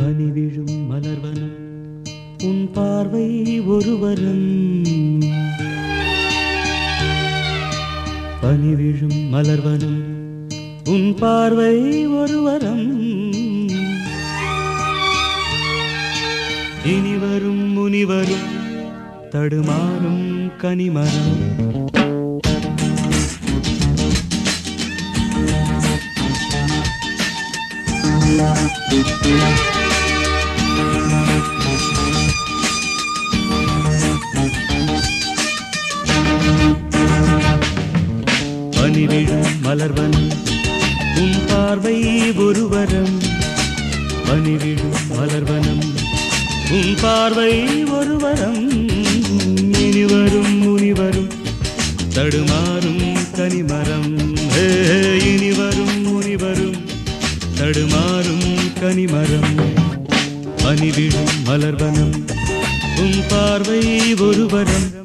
பனி விழும் மலர்வனம் உன் பார்வை ஒருவரும் பனி விழும் மலர்வனம் உன் பார்வை ஒருவரம் இனிவரும் முனிவரும் தடுமாறும் கனிமரம் Thank you. மலர்வனம் உன் பார்வை ஒருவரம். பணிவிடும் மலர்வனம். உன் பார்வை ஒருவரம். இனிவரும் முனிவரும். தடுமாறும் கனிமரம். இனிவரும் முனிவரும். தடுமாறும் கனிமரம். பணிவிடும் மலர்வனம். உன் பார்வை ஒருவரம்.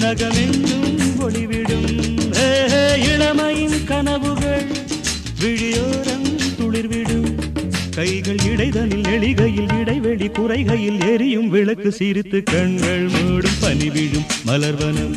நகமெங்கும் ஒளிவிடும். இளமையின் கனவுகள் விழியோரம் துளிர்விடும். கைகள் இடைதலில் எளிகையில் இடைவெளி குறைகையில் எரியும். விளக்கு சிரித்து கண்கள் மூடும் பனிவிழும். மலர்வனம்